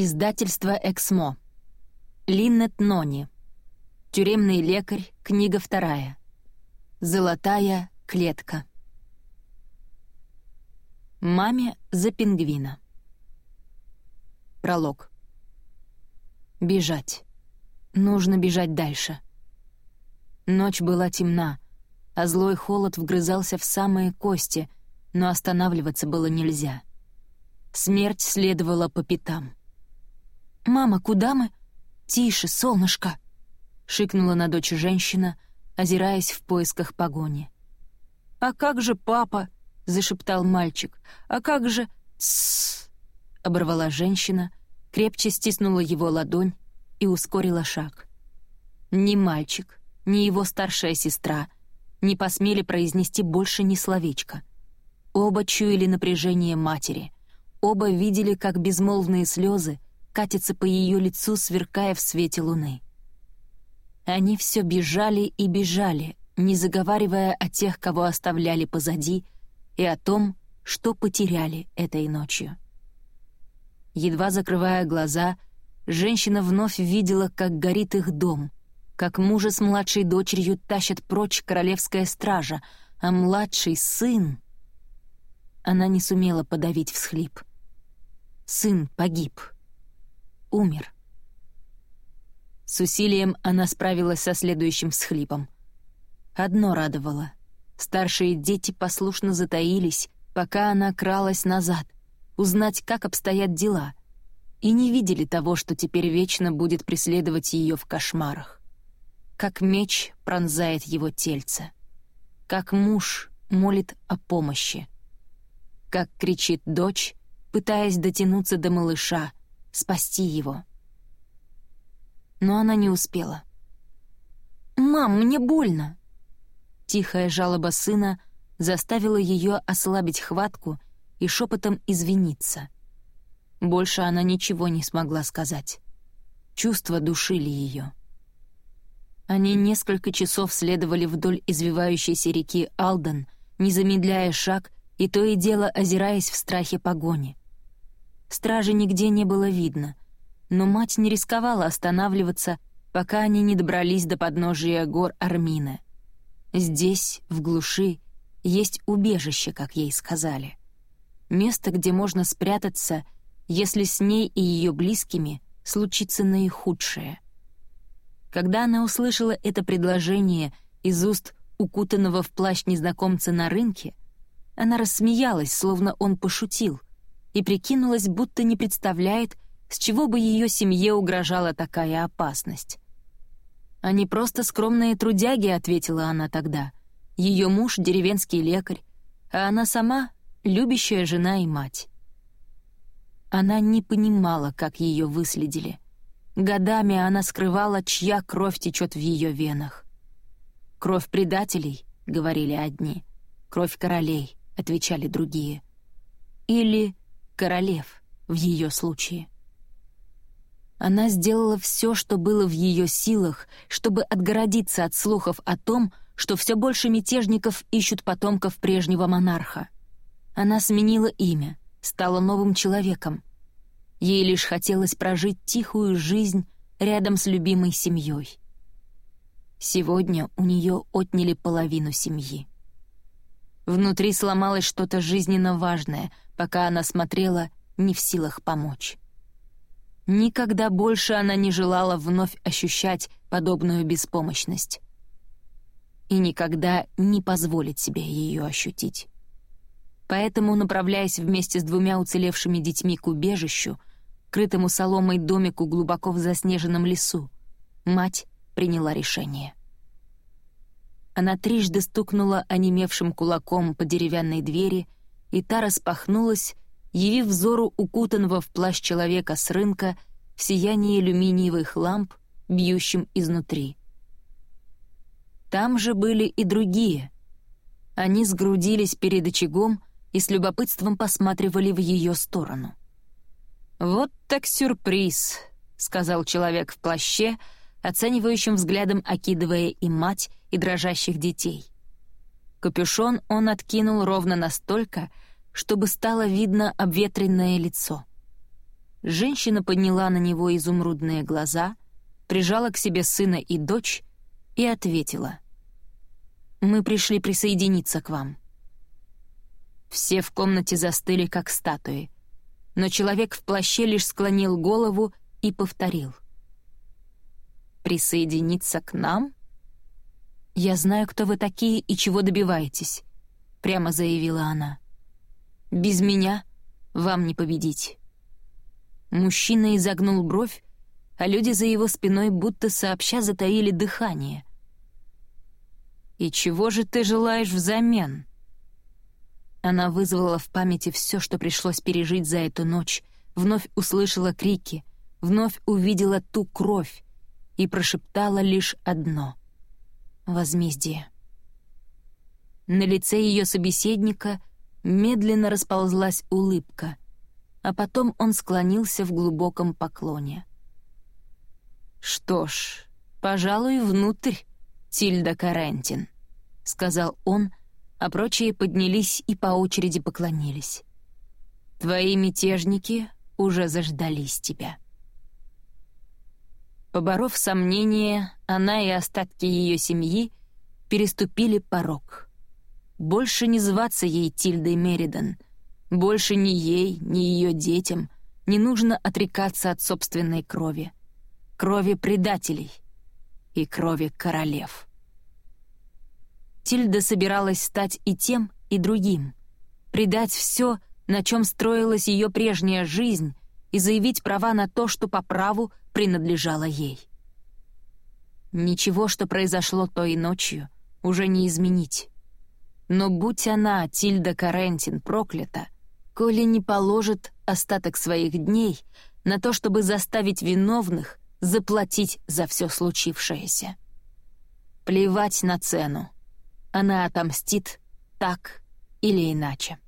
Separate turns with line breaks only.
Издательство «Эксмо». Линнет Нони. Тюремный лекарь. Книга вторая. Золотая клетка. Маме за пингвина. Пролог. Бежать. Нужно бежать дальше. Ночь была темна, а злой холод вгрызался в самые кости, но останавливаться было нельзя. Смерть следовала по пятам. «Мама, куда мы?» «Тише, солнышко!» — шикнула на дочь женщина, озираясь в поисках погони. «А как же папа?» — зашептал мальчик. «А как же...» «Тссс!» — оборвала женщина, крепче стиснула его ладонь и ускорила шаг. Ни мальчик, ни его старшая сестра не посмели произнести больше ни словечка. Оба чуяли напряжение матери. Оба видели, как безмолвные слезы катится по ее лицу, сверкая в свете луны. Они все бежали и бежали, не заговаривая о тех, кого оставляли позади, и о том, что потеряли этой ночью. Едва закрывая глаза, женщина вновь видела, как горит их дом, как мужа с младшей дочерью тащат прочь королевская стража, а младший сын... Она не сумела подавить всхлип. Сын погиб умер. С усилием она справилась со следующим всхлипом. Одно радовало. Старшие дети послушно затаились, пока она кралась назад, узнать, как обстоят дела, и не видели того, что теперь вечно будет преследовать ее в кошмарах. Как меч пронзает его тельце. Как муж молит о помощи. Как кричит дочь, пытаясь дотянуться до малыша, спасти его. Но она не успела. «Мам, мне больно!» Тихая жалоба сына заставила ее ослабить хватку и шепотом извиниться. Больше она ничего не смогла сказать. Чувства душили ее. Они несколько часов следовали вдоль извивающейся реки Алден, не замедляя шаг и то и дело озираясь в страхе погони. Стражи нигде не было видно, но мать не рисковала останавливаться, пока они не добрались до подножия гор Армины. Здесь, в глуши, есть убежище, как ей сказали. Место, где можно спрятаться, если с ней и ее близкими случится наихудшее. Когда она услышала это предложение из уст укутанного в плащ незнакомца на рынке, она рассмеялась, словно он пошутил, и прикинулась, будто не представляет, с чего бы ее семье угрожала такая опасность. «Они просто скромные трудяги», — ответила она тогда. Ее муж — деревенский лекарь, а она сама — любящая жена и мать. Она не понимала, как ее выследили. Годами она скрывала, чья кровь течет в ее венах. «Кровь предателей», — говорили одни, «кровь королей», — отвечали другие. Или королев в ее случае. Она сделала все, что было в ее силах, чтобы отгородиться от слухов о том, что все больше мятежников ищут потомков прежнего монарха. Она сменила имя, стала новым человеком. Ей лишь хотелось прожить тихую жизнь рядом с любимой семьей. Сегодня у нее отняли половину семьи. Внутри сломалось что-то жизненно важное, пока она смотрела, не в силах помочь. Никогда больше она не желала вновь ощущать подобную беспомощность. И никогда не позволить себе ее ощутить. Поэтому, направляясь вместе с двумя уцелевшими детьми к убежищу, крытому соломой домику глубоко в заснеженном лесу, мать приняла решение. Она трижды стукнула онемевшим кулаком по деревянной двери, и та распахнулась, явив взору укутанного в плащ человека с рынка в сиянии алюминиевых ламп, бьющим изнутри. Там же были и другие. Они сгрудились перед очагом и с любопытством посматривали в ее сторону. «Вот так сюрприз», — сказал человек в плаще, оценивающим взглядом окидывая и мать, и дрожащих детей. Капюшон он откинул ровно настолько, чтобы стало видно обветренное лицо. женщина подняла на него изумрудные глаза, прижала к себе сына и дочь и ответила. «Мы пришли присоединиться к вам». Все в комнате застыли, как статуи, но человек в плаще лишь склонил голову и повторил. «Присоединиться к нам?» «Я знаю, кто вы такие и чего добиваетесь», — прямо заявила она. «Без меня вам не победить». Мужчина изогнул бровь, а люди за его спиной будто сообща затаили дыхание. «И чего же ты желаешь взамен?» Она вызвала в памяти все, что пришлось пережить за эту ночь, вновь услышала крики, вновь увидела ту кровь и прошептала лишь одно — возмездие. На лице ее собеседника медленно расползлась улыбка, а потом он склонился в глубоком поклоне. «Что ж, пожалуй, внутрь, Тильда Карентин», — сказал он, а прочие поднялись и по очереди поклонились. «Твои мятежники уже заждались тебя». Поборов сомнения, она и остатки ее семьи переступили порог. Больше не зваться ей Тильдой Меридан, больше ни ей, ни ее детям не нужно отрекаться от собственной крови, крови предателей и крови королев. Тильда собиралась стать и тем, и другим, предать все, на чем строилась ее прежняя жизнь, и заявить права на то, что по праву принадлежало ей. Ничего, что произошло той ночью, уже не изменить. Но будь она, Тильда Карентин, проклята, коли не положит остаток своих дней на то, чтобы заставить виновных заплатить за все случившееся. Плевать на цену она отомстит так или иначе.